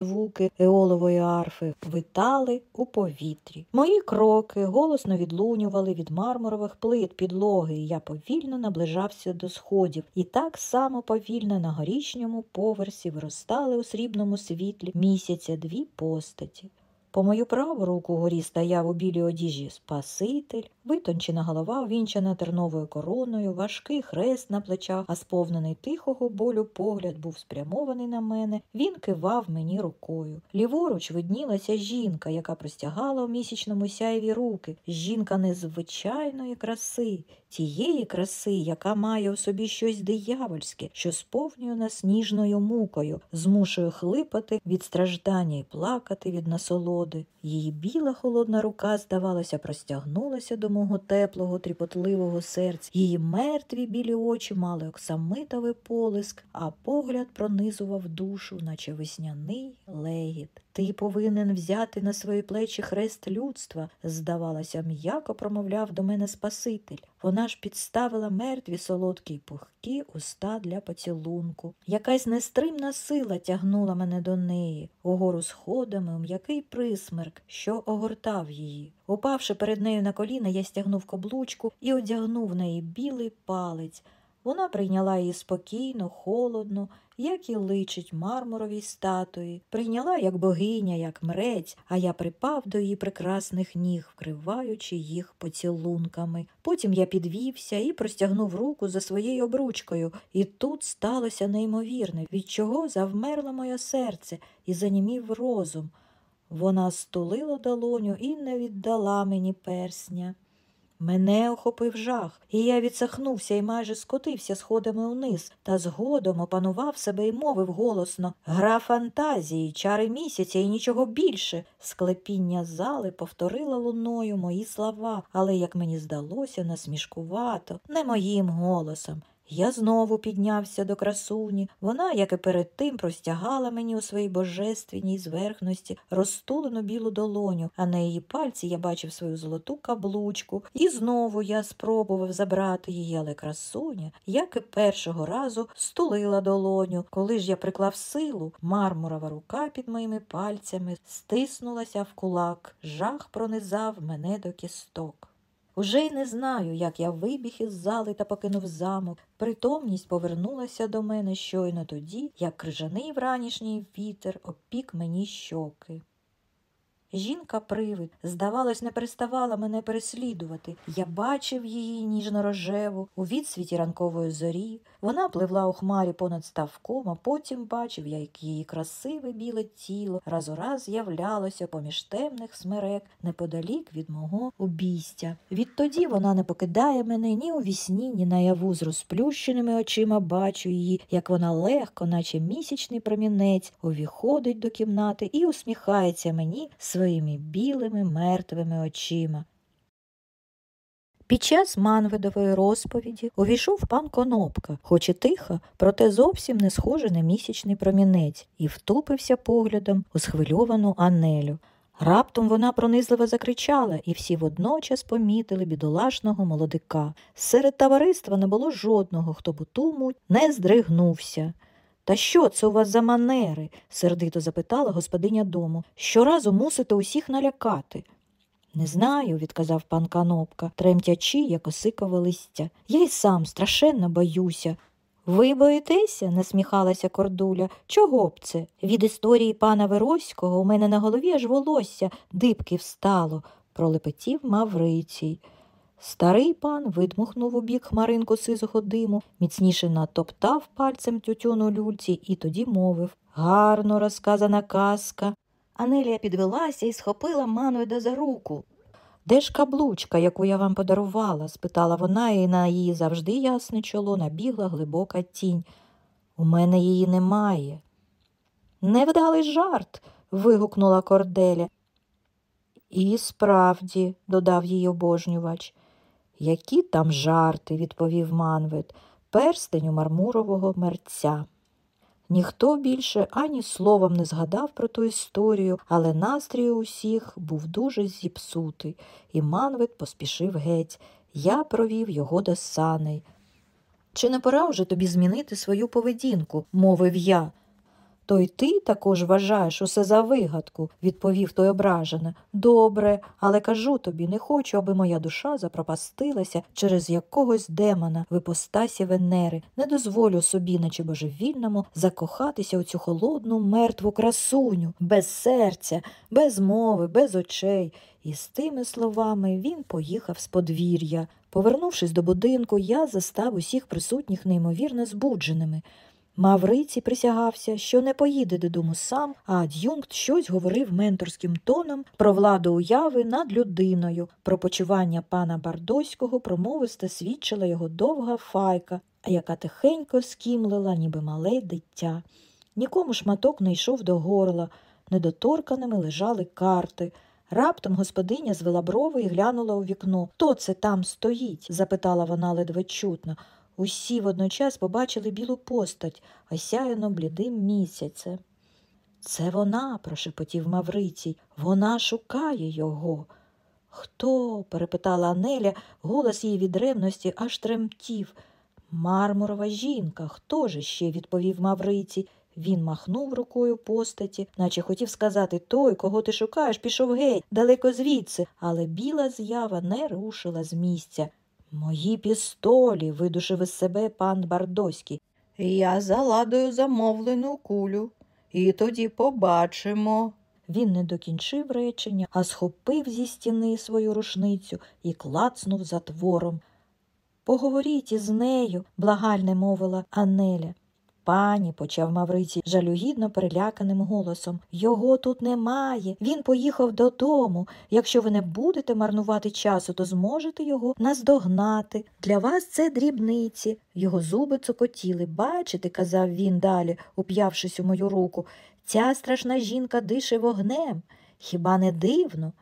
звуки еолової арфи витали у повітрі. Мої кроки голосно відлунювали від мармурових плит підлоги, і я повільно наближався до сходів, і так само повільно на горішньому поверсі виростали у срібному світлі місяця дві постаті. По мою праву руку горі стояв у білій одіжі Спаситель, витончена голова, увінчана терновою короною, важкий хрест на плечах, а сповнений тихого болю погляд був спрямований на мене. Він кивав мені рукою. Ліворуч виднілася жінка, яка простягала у місячному сяєві руки. Жінка незвичайної краси, тієї краси, яка має у собі щось диявольське, що сповнює нас ніжною мукою, змушує хлипати від страждання і плакати від насолоди. Її біла холодна рука, здавалося, простягнулася до мого теплого, тріпотливого серця. Її мертві білі очі мали оксамитовий полиск, а погляд пронизував душу, наче весняний легіт. Ти повинен взяти на свої плечі хрест людства, здавалося, м'яко промовляв до мене Спаситель. Вона ж підставила мертві солодкі й пухкі уста для поцілунку. Якась нестримна сила тягнула мене до неї, угору сходами, у м'який присмерк, що огортав її. Упавши перед нею на коліна, я стягнув каблучку і одягнув в неї білий палець. Вона прийняла її спокійно, холодно, як і личить мармуровій статуї, прийняла як богиня, як мрець, а я припав до її прекрасних ніг, вкриваючи їх поцілунками. Потім я підвівся і простягнув руку за своєю обручкою, і тут сталося неймовірне, від чого завмерло моє серце і занімів розум. Вона стулила долоню і не віддала мені персня. Мене охопив жах, і я відсахнувся і майже скотився сходами униз, та згодом опанував себе і мовив голосно Гра фантазії, чари місяця і нічого більше. Склепіння зали повторила луною мої слова, але, як мені здалося, насмішкувато, не моїм голосом. Я знову піднявся до красуні. Вона, як і перед тим, простягала мені у своїй божественній зверхності розтулену білу долоню, а на її пальці я бачив свою золоту каблучку. І знову я спробував забрати її, але красуня, як і першого разу, стулила долоню. Коли ж я приклав силу, мармурова рука під моїми пальцями стиснулася в кулак. Жах пронизав мене до кісток. Уже й не знаю, як я вибіг із зали та покинув замок. Притомність повернулася до мене щойно тоді, як крижаний вранішній вітер опік мені щоки. Жінка привид, здавалось, не переставала мене переслідувати. Я бачив її ніжно-рожеву у відсвіті ранкової зорі. Вона пливла у хмарі понад ставком, а потім бачив, я, як її красиве біле тіло раз у раз з'являлося поміж темних смерек неподалік від мого обійстя. Відтоді вона не покидає мене ні у вісні, ні наяву з розплющеними очима бачу її, як вона легко, наче місячний промінець, увіходить до кімнати і усміхається мені своїми білими мертвими очима. Під час Манведової розповіді увійшов пан Конопка, хоч і тихо, проте зовсім не схожий на місячний промінець, і втупився поглядом у схвильовану Анелю. Раптом вона пронизливо закричала, і всі водночас помітили бідолашного молодика. Серед товариства не було жодного, хто б у ту муть не здригнувся. Та що це у вас за манери? сердито запитала господиня дому. Щоразу мусите усіх налякати. Не знаю, відказав пан Канопка, тремтячи, як осикове листя. Я й сам страшенно боюся. Ви боїтеся? насміхалася кордуля. Чого б це? Від історії пана Вероського у мене на голові аж волосся дибки встало, пролепетів Маврицій. Старий пан видмухнув у бік хмаринку сизого диму, міцніше натоптав пальцем тютюну люльці і тоді мовив Гарно розказана казка. Анелія підвелася і схопила Манведа за руку. Де ж каблучка, яку я вам подарувала? спитала вона, і на її завжди ясне чоло набігла глибока тінь. У мене її немає. Невдалий жарт. вигукнула Корделя. І справді, додав її обожнювач. Які там жарти, відповів Манвед, перстень у мармурового мерця. Ніхто більше ані словом не згадав про ту історію, але настрій усіх був дуже зіпсутий, і Манвед поспішив геть. Я провів його до саней. Чи не пора вже тобі змінити свою поведінку? мовив я. То й ти також вважаєш усе за вигадку, відповів той ображено. Добре, але кажу тобі, не хочу, аби моя душа запропастилася через якогось демона в іпостасі Венери. Не дозволю собі, наче божевільному, закохатися у цю холодну, мертву красуню, без серця, без мови, без очей. І з тими словами він поїхав з подвір'я. Повернувшись до будинку, я застав усіх присутніх неймовірно збудженими. Мавриці присягався, що не поїде додому сам, а ад'юнкт щось говорив менторським тоном про владу уяви над людиною. Про почування пана Бардоського промовисто свідчила його довга файка, яка тихенько скімлила, ніби мале дитя. Нікому шматок не йшов до горла, недоторканими лежали карти. Раптом господиня звела брови і глянула у вікно. Хто це там стоїть? запитала вона ледве чутно. Усі водночас побачили білу постать, осяяно блідим місяцем. Це вона, прошепотів Маврицій, вона шукає його. Хто? перепитала Анеля, голос її від ревності аж тремтів. Мармурова жінка, хто ж ще? відповів Маврицій. Він махнув рукою постаті, наче хотів сказати той, кого ти шукаєш, пішов геть, далеко звідси, але біла з'ява не рушила з місця. Мої пістолі, видушив із себе пан Бардоський. Я заладую замовлену кулю, і тоді побачимо. Він не докінчив речення, а схопив зі стіни свою рушницю і клацнув затвором. Поговоріть із нею, благальне мовила Анеля. Пані, почав Мавриці жалюгідно переляканим голосом. Його тут немає. Він поїхав додому. Якщо ви не будете марнувати часу, то зможете його наздогнати. Для вас це дрібниці. Його зуби цокотіли. Бачите, казав він далі, уп'явшись у мою руку. Ця страшна жінка дише вогнем. Хіба не дивно?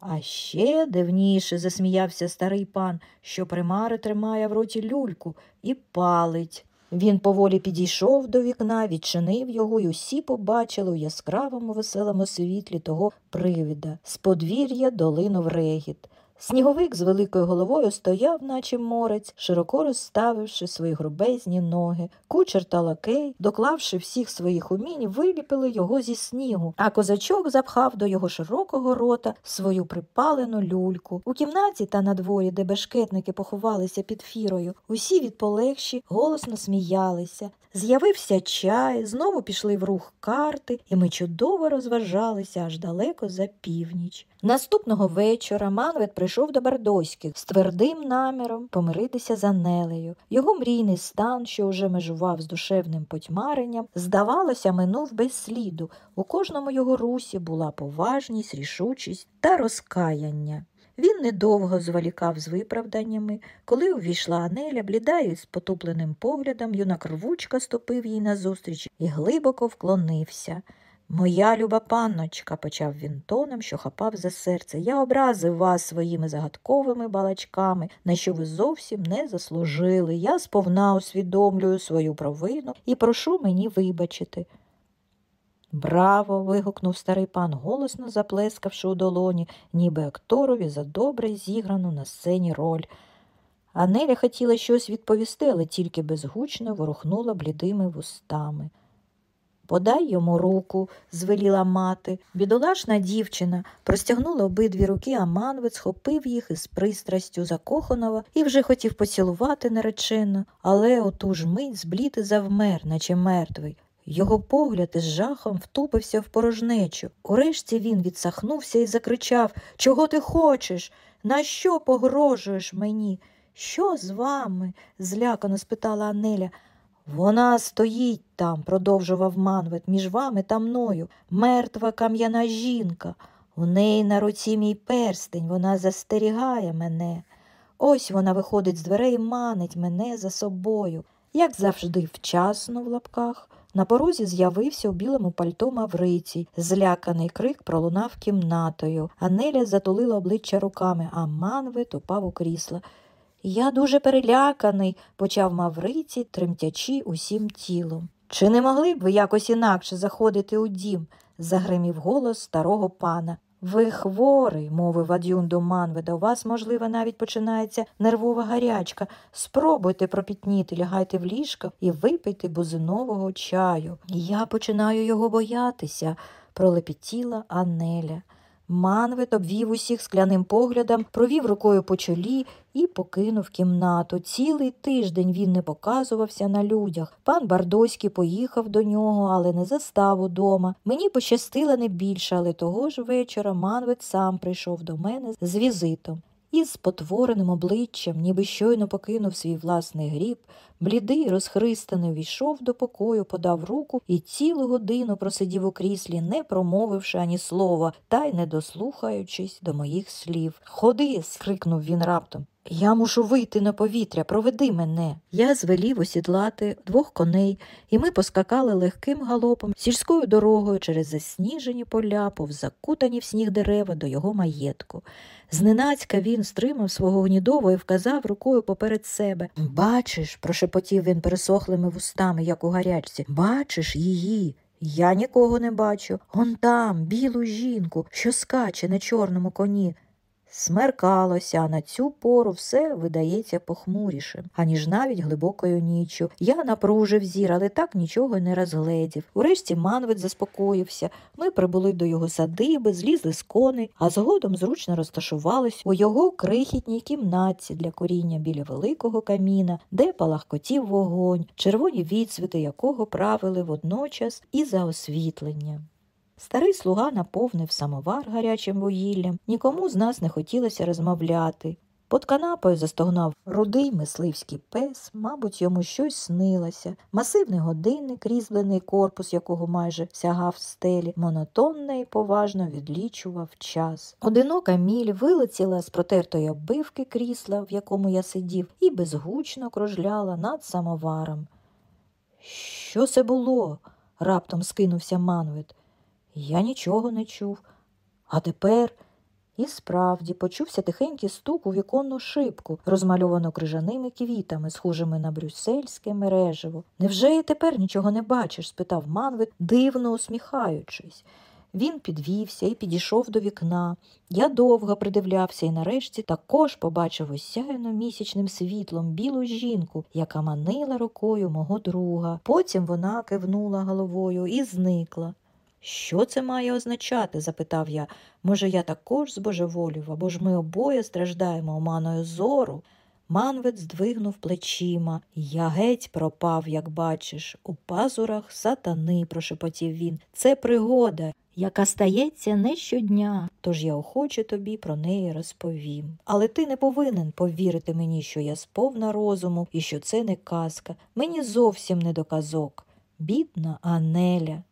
А ще дивніше, засміявся старий пан, що примари тримає в роті люльку і палить. Він поволі підійшов до вікна, відчинив його, і усі побачили у яскравому веселому світлі того привіда. З подвір'я долинув регіт. Сніговик з великою головою стояв, наче морець, широко розставивши свої грубезні ноги. Кучер та лакей, доклавши всіх своїх умінь, виліпили його зі снігу, а козачок запхав до його широкого рота свою припалену люльку. У кімнаті та на дворі, де бешкетники поховалися під фірою, усі від полегші голосно сміялися. З'явився чай, знову пішли в рух карти, і ми чудово розважалися аж далеко за північ. Наступного вечора Манвет прийшов до Бардоських з твердим наміром помиритися з Анелею. Його мрійний стан, що уже межував з душевним потьмаренням, здавалося, минув без сліду. У кожному його русі була поважність, рішучість та розкаяння. Він недовго зволікав з виправданнями. Коли увійшла Анеля, бліда і з потупленим поглядом, юнак рвучка ступив їй назустріч і глибоко вклонився. Моя люба панночка, почав він тоном, що хапав за серце, я образив вас своїми загадковими балачками, на що ви зовсім не заслужили. Я сповна усвідомлюю свою провину і прошу мені вибачити. Браво. вигукнув старий пан, голосно заплескавши у долоні, ніби акторові за добре зіграну на сцені роль. Анеля хотіла щось відповісти, але тільки безгучно ворухнула блідими вустами. Подай йому руку, звеліла мати. Бідолашна дівчина простягнула обидві руки, а манвець схопив їх із пристрастю закоханого і вже хотів поцілувати наречено, але оту ж мить збліти завмер, наче мертвий. Його погляд із жахом втупився в порожнечу. Урешті він відсахнувся і закричав Чого ти хочеш? На що погрожуєш мені? Що з вами? злякано спитала Анеля. Вона стоїть там, продовжував манвет, між вами та мною, мертва кам'яна жінка. У неї на руці мій перстень, вона застерігає мене. Ось вона виходить з дверей і манить мене за собою. Як завжди, вчасно в лапках. На порозі з'явився у білому пальто Маврицій. Зляканий крик пролунав кімнатою. Анеля затулила обличчя руками, а манвет упав у крісло. Я дуже переляканий, почав Мавриці, тремтячи усім тілом. Чи не могли б ви якось інакше заходити у дім? загримів голос старого пана. Ви хворий, мовив ад'юн до Манведа. У вас, можливо, навіть починається нервова гарячка. Спробуйте пропітніти, лягайте в ліжко і випийте бузинового чаю. Я починаю його боятися, пролепетіла Анеля. Манвет обвів усіх скляним поглядом, провів рукою по чолі і покинув кімнату. Цілий тиждень він не показувався на людях. Пан Бардоський поїхав до нього, але не застав удома. Мені пощастило не більше, але того ж вечора Манвит сам прийшов до мене з візитом. Із спотвореним обличчям, ніби щойно покинув свій власний гріб, блідий, розхристаний, війшов до покою, подав руку і цілу годину просидів у кріслі, не промовивши ані слова, та й не дослухаючись до моїх слів. Ходи. скрикнув він раптом. Я мушу вийти на повітря, проведи мене. Я звелів осідлати двох коней, і ми поскакали легким галопом сільською дорогою через засніжені поля, повз закутані в сніг дерева до його маєтку. Зненацька він стримав свого гнідово і вказав рукою поперед себе. Бачиш, прошепотів він пересохлими вустами, як у гарячці, бачиш її. Я нікого не бачу. Он там, білу жінку, що скаче на чорному коні. Смеркалося, а на цю пору все видається похмурішим, аніж навіть глибокою ніччю. Я напружив зір, але так нічого не розгледів. Урешті Манвит заспокоївся. Ми прибули до його садиби, злізли з коней, а згодом зручно розташувались у його крихітній кімнатці для коріння біля великого каміна, де палахкотів вогонь, червоні відсвіти якого правили водночас і за освітлення. Старий слуга наповнив самовар гарячим вугіллям, нікому з нас не хотілося розмовляти. Под канапою застогнав рудий мисливський пес, мабуть, йому щось снилося. Масивний годинник, різьблений корпус, якого майже сягав стелі, монотонно і поважно відлічував час. Одинока міль вилетіла з протертої оббивки крісла, в якому я сидів, і безгучно кружляла над самоваром. Що це було? раптом скинувся Манвит. Я нічого не чув. А тепер і справді почувся тихенький стук у віконну шибку, розмальовану крижаними квітами, схожими на брюссельське мережево. Невже і тепер нічого не бачиш? спитав Манвит, дивно усміхаючись. Він підвівся і підійшов до вікна. Я довго придивлявся і нарешті також побачив осяяно місячним світлом білу жінку, яка манила рукою мого друга. Потім вона кивнула головою і зникла. Що це має означати? запитав я. Може, я також збожеволів, або ж ми обоє страждаємо оманою зору. Манвець здвигнув плечима. Я геть пропав, як бачиш. У пазурах сатани, прошепотів він. Це пригода, яка стається не щодня, тож я охоче тобі про неї розповім. Але ти не повинен повірити мені, що я сповна розуму і що це не казка. Мені зовсім не до казок. Бідна Анеля.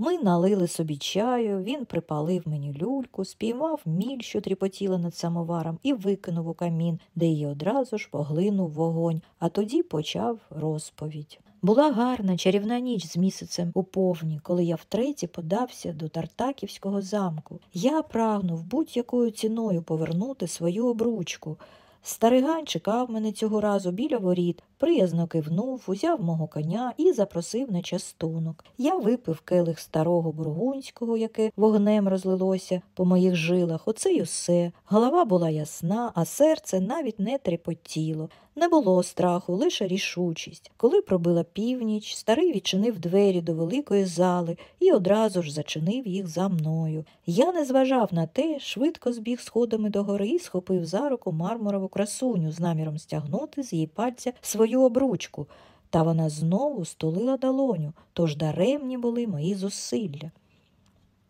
Ми налили собі чаю, він припалив мені люльку, спіймав міль, що тріпотіла над самоваром, і викинув у камін, де її одразу ж поглинув вогонь, а тоді почав розповідь. Була гарна чарівна ніч з місяцем у повні, коли я втретє подався до Тартаківського замку. Я прагнув будь-якою ціною повернути свою обручку. Старигань чекав мене цього разу біля воріт, приязно кивнув, узяв мого коня і запросив на частунок. Я випив келих старого бургунського, яке вогнем розлилося по моїх жилах. Оце й усе. Голова була ясна, а серце навіть не трепотіло. Не було страху, лише рішучість. Коли пробила північ, старий відчинив двері до великої зали і одразу ж зачинив їх за мною. Я не зважав на те, швидко збіг сходами до гори і схопив за руку мармурову красуню з наміром стягнути з її пальця свою обручку. Та вона знову стулила долоню, тож даремні були мої зусилля.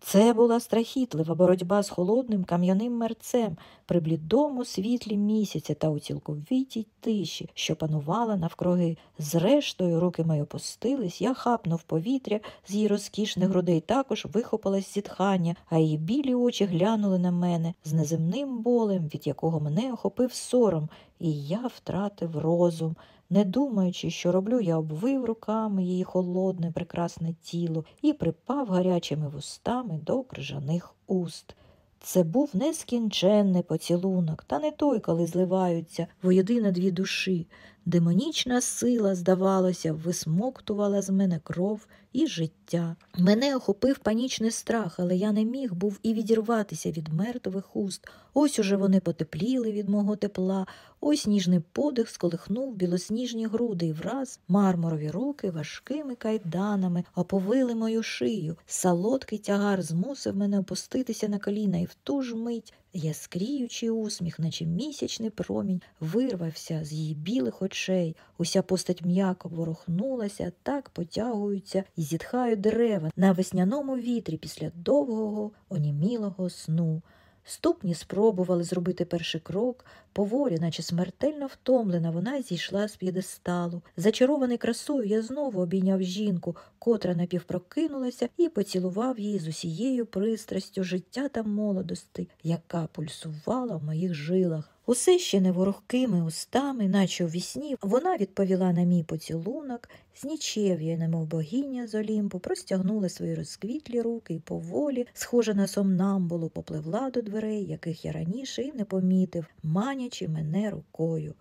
Це була страхітлива боротьба з холодним кам'яним мерцем при блідому світлі місяця та у цілковитій тиші, що панувала навкруги. Зрештою, руки мої опустились, я хапнув повітря з її розкішних грудей, також вихопилась зітхання, а її білі очі глянули на мене з неземним болем, від якого мене охопив сором, і я втратив розум. Не думаючи, що роблю, я обвив руками її холодне, прекрасне тіло і припав гарячими вустами до крижаних уст. Це був нескінченний поцілунок, та не той, коли зливаються воєдино дві душі, Демонічна сила, здавалося, висмоктувала з мене кров і життя. Мене охопив панічний страх, але я не міг був і відірватися від мертвих уст. Ось уже вони потепліли від мого тепла, ось ніжний подих сколихнув білосніжні груди, і враз мармурові руки важкими кайданами оповили мою шию. Солодкий тягар змусив мене опуститися на коліна, і в ту ж мить яскріючий усміх, наче місячний промінь, вирвався з її білих очей. Уся постать м'яко ворухнулася, так потягуються і зітхають дерева на весняному вітрі після довгого онімілого сну. Ступні спробували зробити перший крок, поволі, наче смертельно втомлена, вона зійшла з п'єдесталу. Зачарований красою, я знову обійняв жінку, котра напівпрокинулася, і поцілував її з усією пристрастю життя та молодости, яка пульсувала в моїх жилах. Усе ще неворогкими устами, наче у вісні, вона відповіла на мій поцілунок, з нічев'я, немов богиня з Олімпу, простягнула свої розквітлі руки і поволі, схожа на сомнамбулу, попливла до дверей, яких я раніше і не помітив, манячи мене рукою.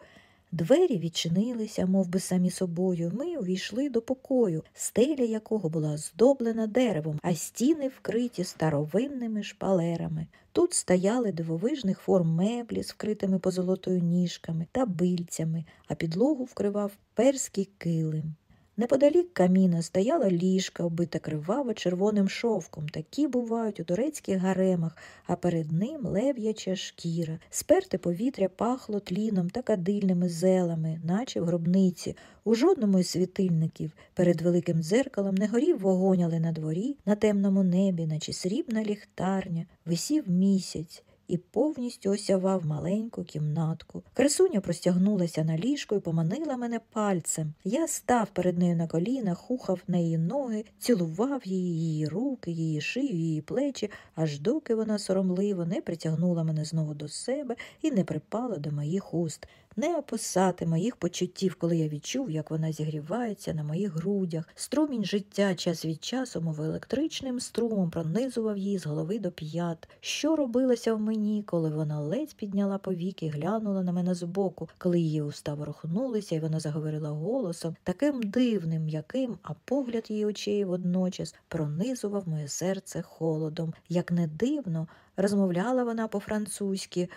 Двері відчинилися, мов би самі собою. Ми увійшли до покою, стеля якого була здоблена деревом, а стіни вкриті старовинними шпалерами. Тут стояли дивовижних форм меблі з вкритими позолотою ніжками та бильцями, а підлогу вкривав перський килим. Неподалік каміна стояла ліжка, обита криваво червоним шовком. Такі бувають у турецьких гаремах, а перед ним лев'яча шкіра. Сперте повітря пахло тліном та кадильними зелами, наче в гробниці. У жодному із світильників перед великим дзеркалом не горів вогонь, але на дворі, на темному небі, наче срібна ліхтарня, висів місяць і повністю осявав маленьку кімнатку. Красуня простягнулася на ліжко і поманила мене пальцем. Я став перед нею на колінах, хухав на її ноги, цілував її, її руки, її шию, її плечі, аж доки вона соромливо не притягнула мене знову до себе і не припала до моїх уст не описати моїх почуттів, коли я відчув, як вона зігрівається на моїх грудях. Струмінь життя час від часу, мов електричним струмом, пронизував її з голови до п'ят. Що робилося в мені, коли вона ледь підняла повіки глянула на мене збоку, коли її уста ворухнулися, і вона заговорила голосом, таким дивним, м'яким, а погляд її очей водночас пронизував моє серце холодом. Як не дивно, розмовляла вона по-французьки.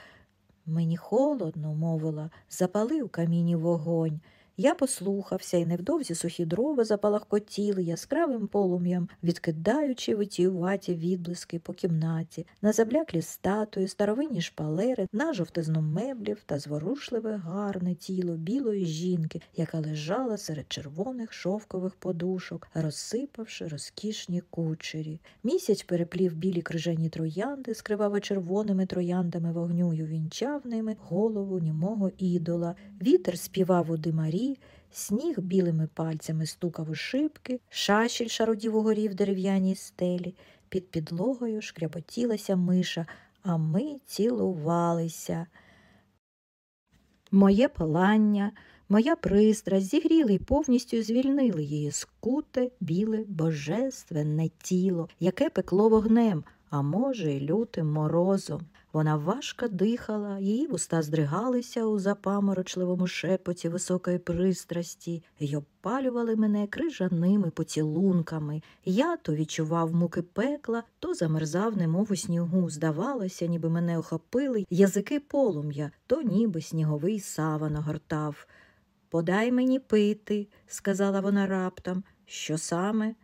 Мені холодно, мовила, запалив каміні вогонь. Я послухався, і невдовзі сухі дрова запалахкотіли яскравим полум'ям, відкидаючи витіюваті відблиски по кімнаті, на забляклі статуї, старовинні шпалери, на жовтизну меблів та зворушливе гарне тіло білої жінки, яка лежала серед червоних шовкових подушок, розсипавши розкішні кучері. Місяць переплів білі крижані троянди, з криваво-червоними трояндами вогню й увінчав ними голову німого ідола. Вітер співав у димарі сніг білими пальцями стукав у шибки, шашіль шародів угорі в дерев'яній стелі, під підлогою шкряботілася миша, а ми цілувалися. Моє палання, моя пристрасть зігріли й повністю звільнили її скуте, біле, божественне тіло, яке пекло вогнем, а може, й лютим морозом. Вона важко дихала, її вуста здригалися у запаморочливому шепоті високої пристрасті й обпалювали мене крижаними поцілунками. Я то відчував муки пекла, то замерзав, немов у снігу. Здавалося, ніби мене охопили язики полум'я, то ніби сніговий сава нагортав. Подай мені пити, сказала вона раптом. Що саме?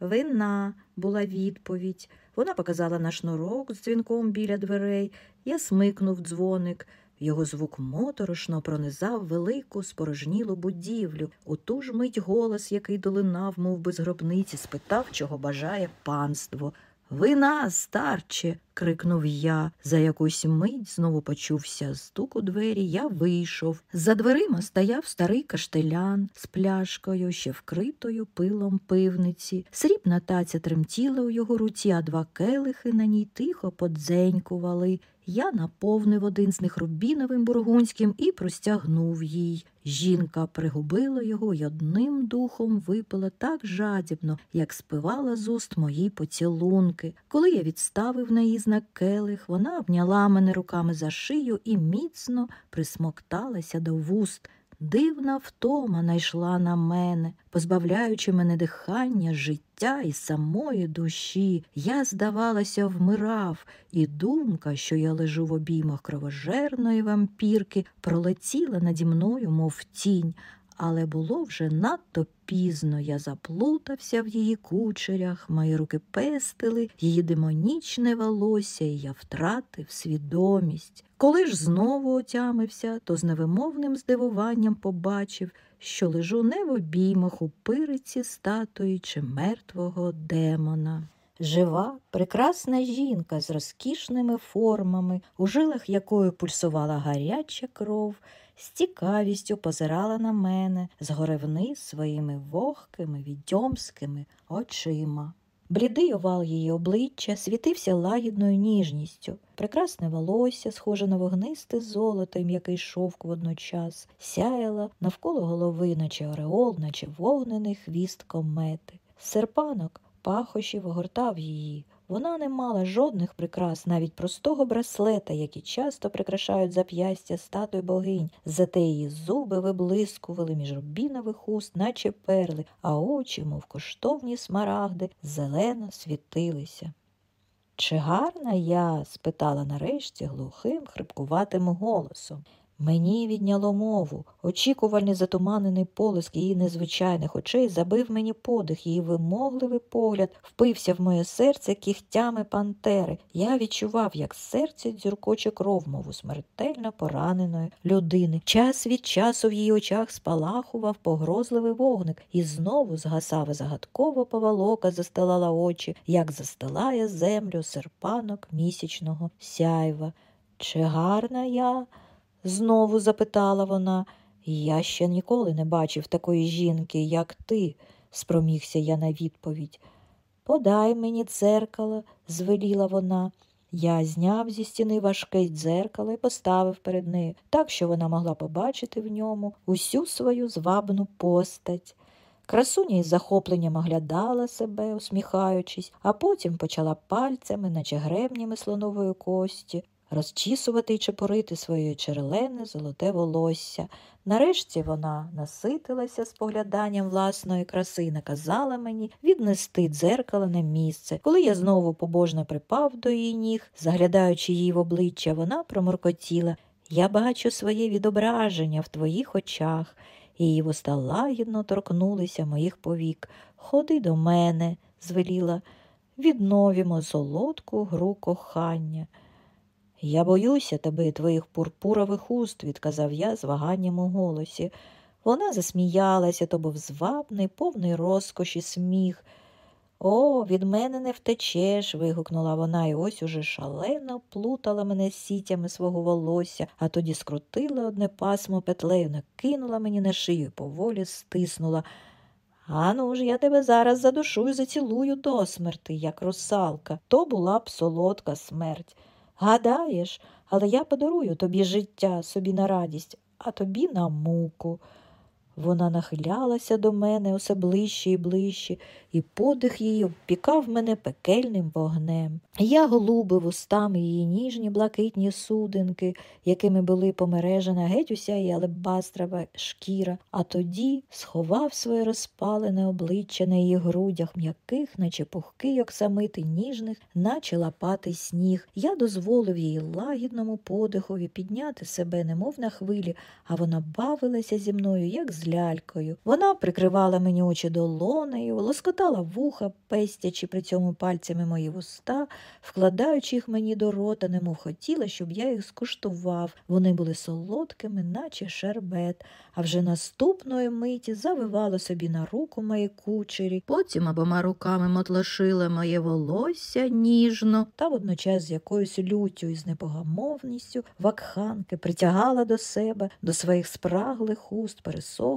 Вина, була відповідь. Вона показала на шнурок з дзвінком біля дверей. Я смикнув дзвоник. Його звук моторошно пронизав велику спорожнілу будівлю. У ту ж мить голос, який долинав, мов з гробниці, спитав, чого бажає панство. Вина, старче. крикнув я. За якусь мить знову почувся стук у двері, я вийшов. За дверима стояв старий каштелян з пляшкою, ще вкритою пилом пивниці. Срібна таця тремтіла у його руці, а два келихи на ній тихо подзенькували. Я наповнив один з них рубіновим бургунським і простягнув їй. Жінка пригубила його й одним духом випила так жадібно, як спивала з уст мої поцілунки. Коли я відставив на її знак келих, вона обняла мене руками за шию і міцно присмокталася до вуст. Дивна втома найшла на мене, позбавляючи мене дихання, життя і самої душі. Я, здавалося, вмирав, і думка, що я лежу в обіймах кровожерної вампірки, пролетіла наді мною, мов тінь. Але було вже надто пізно. Я заплутався в її кучерях, мої руки пестили, її демонічне волосся, і я втратив свідомість. Коли ж знову отямився, то з невимовним здивуванням побачив, що лежу не в обіймах у пириці статуї чи мертвого демона. Жива, прекрасна жінка з розкішними формами, у жилах якої пульсувала гаряча кров, з цікавістю позирала на мене згори вниз своїми вогкими, відьомськими очима. Блідий овал її обличчя світився лагідною ніжністю. Прекрасне волосся, схоже на вогнисте золото м'який шовк водночас, сяяло навколо голови, наче ореол, наче вогнений хвіст комети. Серпанок пахощів огортав її. Вона не мала жодних прикрас, навіть простого браслета, які часто прикрашають зап'ястя статуй богинь, зате її зуби виблискували між рубінових уст, наче перли, а очі, мов коштовні смарагди, зелено світилися. Чи гарна я? спитала нарешті глухим, хрипкуватим голосом. Мені відняло мову, очікувальний затуманений полиск її незвичайних очей забив мені подих, її вимогливий погляд впився в моє серце кігтями пантери. Я відчував, як серце дзюркоче кров, мову смертельно пораненої людини. Час від часу в її очах спалахував погрозливий вогник, і знову згасав загадково поволока, застилала очі, як застилає землю серпанок місячного сяйва. Чи гарна я? Знову запитала вона. Я ще ніколи не бачив такої жінки, як ти, спромігся я на відповідь. Подай мені дзеркало, звеліла вона. Я зняв зі стіни важке дзеркало і поставив перед нею, так що вона могла побачити в ньому усю свою звабну постать. Красуня із захопленням оглядала себе, усміхаючись, а потім почала пальцями, наче гребнями слонової кості, розчісувати й чепорити своє черелене золоте волосся. Нарешті вона наситилася спогляданням власної краси і наказала мені віднести дзеркало на місце. Коли я знову побожно припав до її ніг, заглядаючи її в обличчя, вона проморкотіла Я бачу своє відображення в твоїх очах. Її вуста лагідно торкнулися моїх повік. Ходи до мене, звеліла, відновімо солодку гру кохання. Я боюся тебе і твоїх пурпурових уст, відказав я з ваганням у голосі. Вона засміялася, то був звабний, повний розкоші сміх. О, від мене не втечеш. вигукнула вона і ось уже шалено плутала мене сітями свого волосся, а тоді скрутила одне пасмо петлею, накинула мені на шию, поволі стиснула. Ану ж, я тебе зараз задушу і зацілую до смерти, як русалка. То була б солодка смерть. Гадаєш, але я подарую тобі життя собі на радість, а тобі на муку. Вона нахилялася до мене усе ближче і ближче, і подих її обпікав мене пекельним вогнем. Я голубив устами її ніжні блакитні судинки, якими були помережена геть уся її алебастрова шкіра, а тоді сховав своє розпалене обличчя на її грудях, м'яких, наче пухкий оксамити, ніжних, наче лапатий сніг. Я дозволив їй лагідному подихові підняти себе, немов на хвилі, а вона бавилася зі мною, як з лялькою. Вона прикривала мені очі долонею, лоскотала вуха, пестячи при цьому пальцями мої вуста, вкладаючи їх мені до рота, немов хотіла, щоб я їх скуштував. Вони були солодкими, наче шербет, а вже наступної миті завивала собі на руку мої кучері, потім обома руками мотлошила моє волосся ніжно та водночас з якоюсь люттю і з непогамовністю вакханки притягала до себе, до своїх спраглих уст,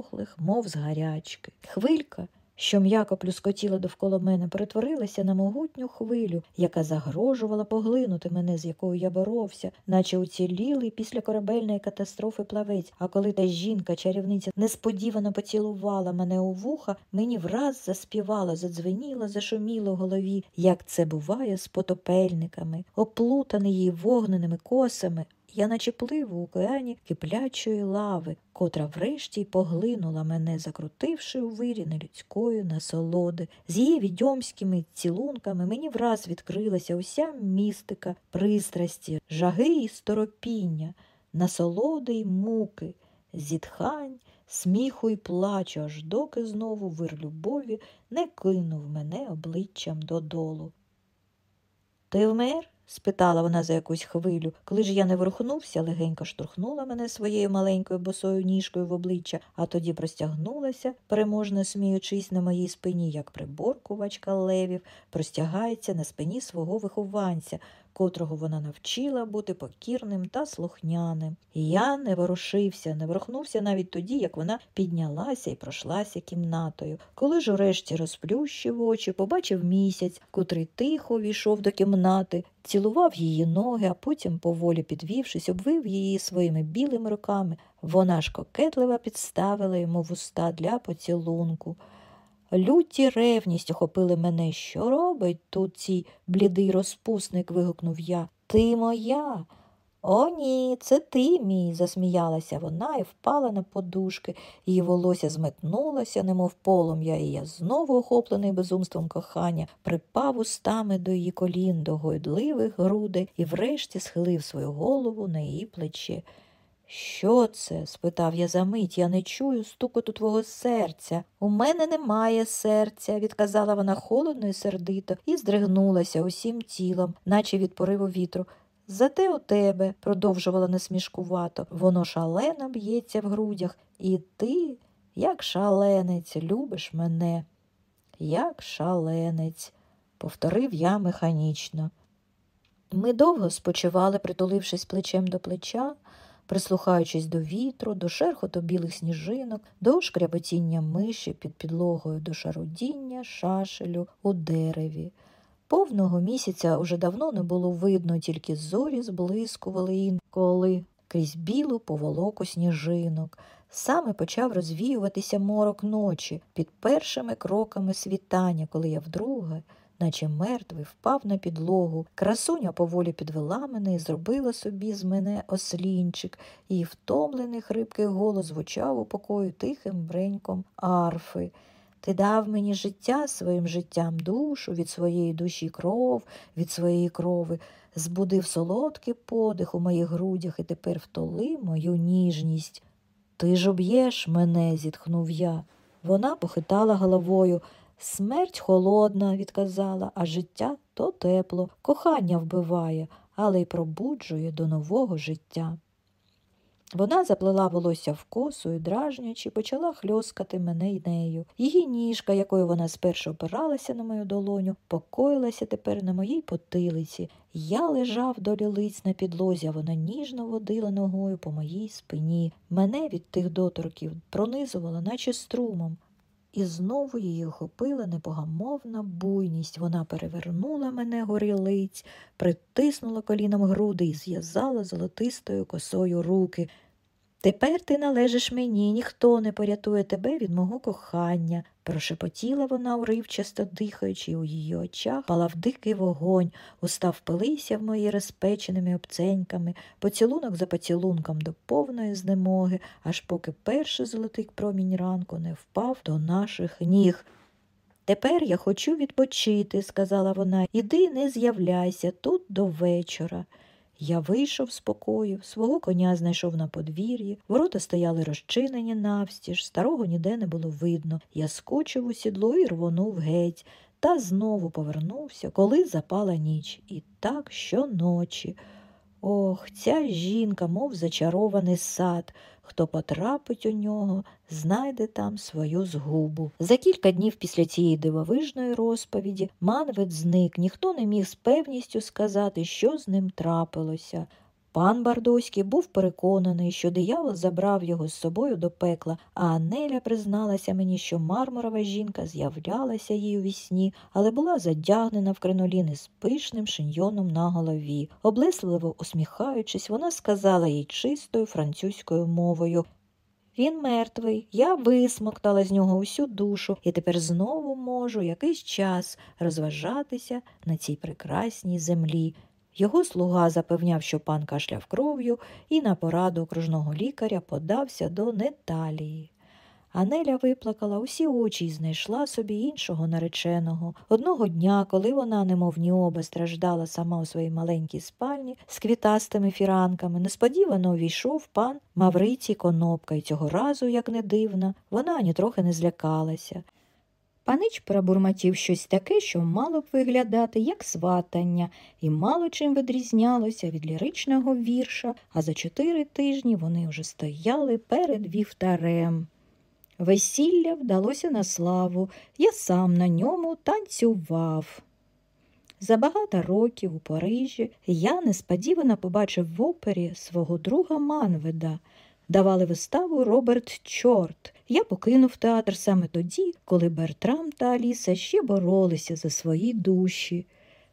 пересохлих, мов з гарячки. Хвилька що м'яко плюскотіла довкола мене, перетворилася на могутню хвилю, яка загрожувала поглинути мене, з якою я боровся, наче уцілілий після корабельної катастрофи плавець. А коли та жінка, чарівниця, несподівано поцілувала мене у вуха, мені враз заспівала, задзвеніла, зашуміло в голові, як це буває з потопельниками, оплутаний її вогненими косами Я наче плив у океані киплячої лави, котра врешті поглинула мене, закрутивши у вирі нелюдської насолоди. З її відьомськими цілунками мені враз відкрилася уся містика, пристрасті, жаги і сторопіння, насолоди й муки, зітхань, сміху й плачу, аж доки знову вир любові не кинув мене обличчям додолу. Ти вмер? Спитала вона за якусь хвилю. Коли ж я не ворухнувся, легенько штурхнула мене своєю маленькою босою ніжкою в обличчя, а тоді простягнулася, переможно сміючись на моїй спині, як приборкувачка левів, простягається на спині свого вихованця, котрого вона навчила бути покірним та слухняним. Я не ворушився, не ворухнувся навіть тоді, як вона піднялася і пройшлася кімнатою. Коли ж урешті розплющив очі, побачив місяць, котрий тихо війшов до кімнати, цілував її ноги, а потім, поволі підвівшись, обвив її своїми білими руками. Вона ж кокетливо підставила йому вуста для поцілунку. Люті ревність охопили мене. Що робить тут цей блідий розпусник? вигукнув я. Ти моя. О, ні, це ти мій, засміялася вона і впала на подушки. Її волосся зметнулося, немов полум'я, і я знову, охоплений безумством кохання, припав устами до її колін, до гойдливих грудей і врешті схилив свою голову на її плече. Що це? спитав я за мить. Я не чую стукоту твого серця. У мене немає серця, відказала вона холодно і сердито і здригнулася усім тілом, наче від пориву вітру. Зате у тебе, продовжувала насмішкувато, воно шалено б'ється в грудях, і ти, як шаленець, любиш мене, як шаленець, повторив я механічно. Ми довго спочивали, притулившись плечем до плеча прислухаючись до вітру, до шерхоту білих сніжинок, до шкряботіння миші під підлогою, до шарудіння шашелю у дереві. Повного місяця уже давно не було видно, тільки зорі зблискували інколи крізь білу поволоку сніжинок. Саме почав розвіюватися морок ночі під першими кроками світання, коли я вдруге наче мертвий, впав на підлогу. Красуня поволі підвела мене і зробила собі з мене ослінчик, і втомлений хрипкий голос звучав у покою тихим бреньком арфи. Ти дав мені життя своїм життям душу, від своєї душі кров, від своєї крови, збудив солодкий подих у моїх грудях і тепер втоли мою ніжність. Ти ж об'єш мене, зітхнув я. Вона похитала головою. Смерть холодна, відказала, а життя то тепло, кохання вбиває, але й пробуджує до нового життя. Вона заплела волосся в косу і дражнячи, почала хльоскати мене й нею. Її ніжка, якою вона спершу опиралася на мою долоню, покоїлася тепер на моїй потилиці. Я лежав до лілиць на підлозі, а вона ніжно водила ногою по моїй спині. Мене від тих доторків пронизувала, наче струмом. І знову її охопила непогамовна буйність. Вона перевернула мене горілиць, притиснула коліном груди і зв'язала золотистою косою руки. Тепер ти належиш мені, ніхто не порятує тебе від мого кохання, прошепотіла вона, уривчасто дихаючи, у її очах палав дикий вогонь, уста впилися в мої розпеченими обценьками, поцілунок за поцілунком до повної знемоги, аж поки перший золотий промінь ранку не впав до наших ніг. Тепер я хочу відпочити, сказала вона, іди не з'являйся тут до вечора. Я вийшов з покою, свого коня знайшов на подвір'ї, ворота стояли розчинені навстіж, старого ніде не було видно. Я скочив у сідло і рвонув геть, та знову повернувся, коли запала ніч. І так щоночі. Ох, ця жінка, мов зачарований сад. Хто потрапить у нього, знайде там свою згубу. За кілька днів після цієї дивовижної розповіді Манвед зник, ніхто не міг з певністю сказати, що з ним трапилося. Пан Бардоський був переконаний, що диявол забрав його з собою до пекла, а Анеля призналася мені, що мармурова жінка з'являлася їй у вісні, але була задягнена в кринолін із пишним шиньйоном на голові. Облесливо усміхаючись, вона сказала їй чистою французькою мовою він мертвий, я висмоктала з нього усю душу і тепер знову можу якийсь час розважатися на цій прекрасній землі. Його слуга запевняв, що пан кашляв кров'ю, і на пораду окружного лікаря подався до Неталії. Анеля виплакала усі очі і знайшла собі іншого нареченого. Одного дня, коли вона, немов ніоба, страждала сама у своїй маленькій спальні з квітастими фіранками, несподівано увійшов пан Маврицій Конопка, і цього разу, як не дивно, вона ані трохи не злякалася. Панич пробурмотів щось таке, що мало б виглядати як сватання, і мало чим відрізнялося від ліричного вірша, а за чотири тижні вони вже стояли перед вівтарем. Весілля вдалося на славу, я сам на ньому танцював. За багато років у Парижі я несподівано побачив в опері свого друга Манведа. Давали виставу Роберт Чорт. Я покинув театр саме тоді, коли Бертрам та Аліса ще боролися за свої душі.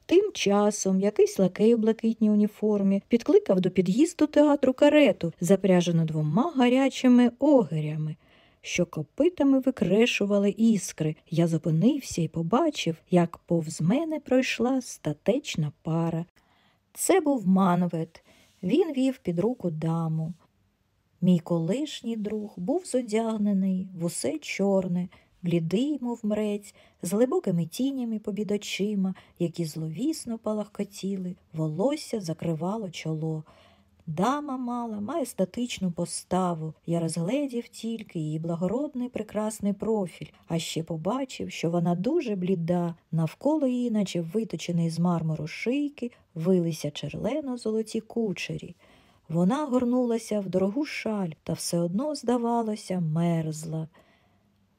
Тим часом якийсь лакей у блакитній уніформі підкликав до під'їзду театру карету, запряжену двома гарячими огирями що копитами викрешували іскри. Я зупинився і побачив, як повз мене пройшла статечна пара. Це був манвет. Він вів під руку даму. Мій колишній друг був зодягнений в усе чорне, блідий, мов мрець, з глибокими тінями побід очима, які зловісно палахкотіли, волосся закривало чоло. Дама мала має статичну поставу. Я розгледів тільки її благородний прекрасний профіль, а ще побачив, що вона дуже бліда, навколо її, наче виточений з мармуру шийки, вилися черлено золоті кучері. Вона горнулася в дорогу шаль та все одно, здавалося, мерзла.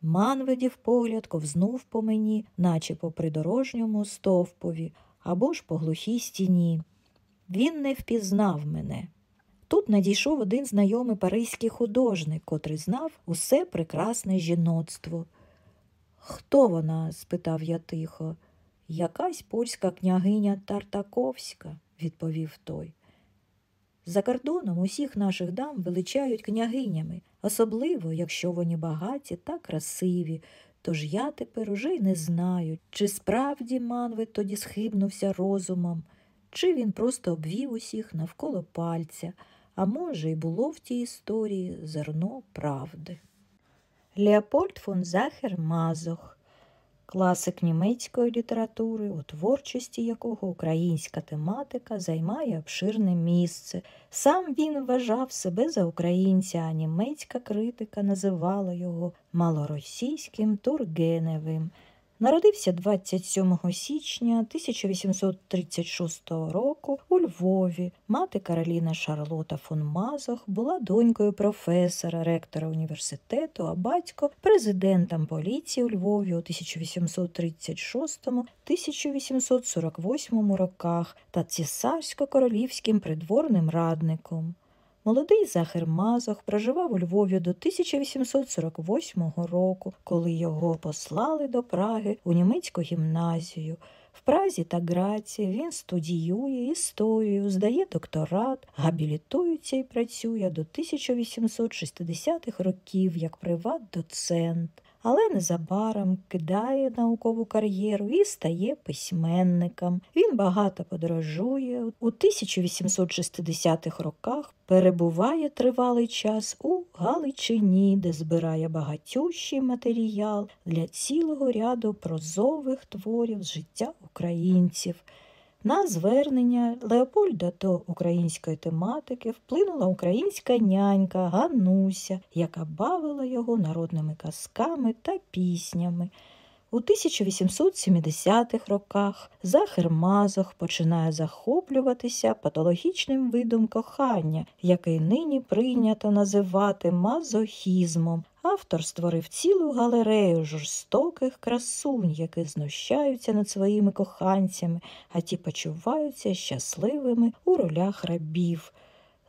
Манведів погляд ковзнув по мені, наче по придорожньому стовпові або ж по глухій стіні. Він не впізнав мене. Тут надійшов один знайомий паризький художник, котрий знав усе прекрасне жіноцтво. Хто вона? спитав я тихо. Якась польська княгиня Тартаковська, відповів той. За кордоном усіх наших дам величають княгинями, особливо, якщо вони багаті та красиві. Тож я тепер уже й не знаю, чи справді Манвет тоді схибнувся розумом, чи він просто обвів усіх навколо пальця. А може, й було в тій історії зерно правди. Леопольд фон Захер Мазох, класик німецької літератури, у творчості якого українська тематика займає обширне місце. Сам він вважав себе за українця, а німецька критика називала його малоросійським Тургеневим. Народився 27 січня 1836 року у Львові. Мати Кароліна Шарлота фон Мазох була донькою професора, ректора університету, а батько президентом поліції у Львові у 1836-1848 роках та цісарсько-королівським придворним радником. Молодий Захар Мазох проживав у Львові до 1848 року, коли його послали до Праги у німецьку гімназію. В Празі та Граці він студіює історію, здає докторат, габілітується і працює до 1860-х років як приват-доцент але незабаром кидає наукову кар'єру і стає письменником. Він багато подорожує. У 1860-х роках перебуває тривалий час у Галичині, де збирає багатющий матеріал для цілого ряду прозових творів життя українців. На звернення Леопольда до української тематики вплинула українська нянька Гануся, яка бавила його народними казками та піснями. У 1870-х роках Захар Мазох починає захоплюватися патологічним видом кохання, який нині прийнято називати мазохізмом. Автор створив цілу галерею жорстоких красунь, які знущаються над своїми коханцями, а ті почуваються щасливими у ролях рабів.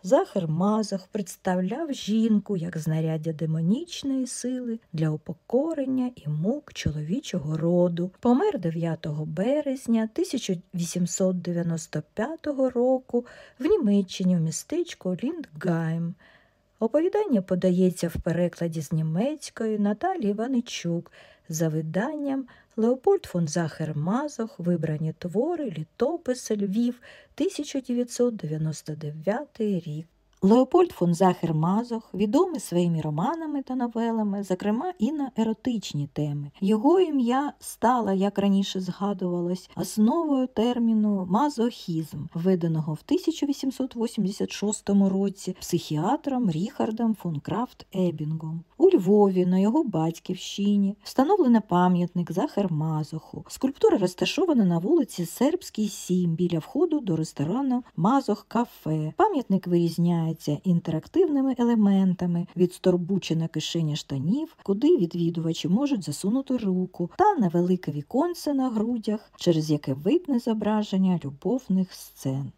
Захар Мазах представляв жінку як знаряддя демонічної сили для упокорення і мук чоловічого роду. Помер 9 березня 1895 року в Німеччині у містечку Ліндгайм. Оповідання подається в перекладі з німецької Наталії Іваничук за виданням Леопольд фон Захер Мазох, вибрані твори, літописи Львів, 1999 рік. Леопольд фон Захер Мазох відомий своїми романами та новелами, зокрема і на еротичні теми. Його ім'я стало, як раніше згадувалось, основою терміну мазохізм, введеного в 1886 році психіатром Ріхардом фон Крафт Ебінгом. У Львові на його батьківщині встановлено пам'ятник Захер Мазоху. Скульптура розташована на вулиці Сербській 7 біля входу до ресторану Мазох Кафе. Пам'ятник вирізняє інтерактивними елементами від сторбучі на кишені штанів, куди відвідувачі можуть засунути руку, та невелике віконце на грудях, через яке видне зображення любовних сцен.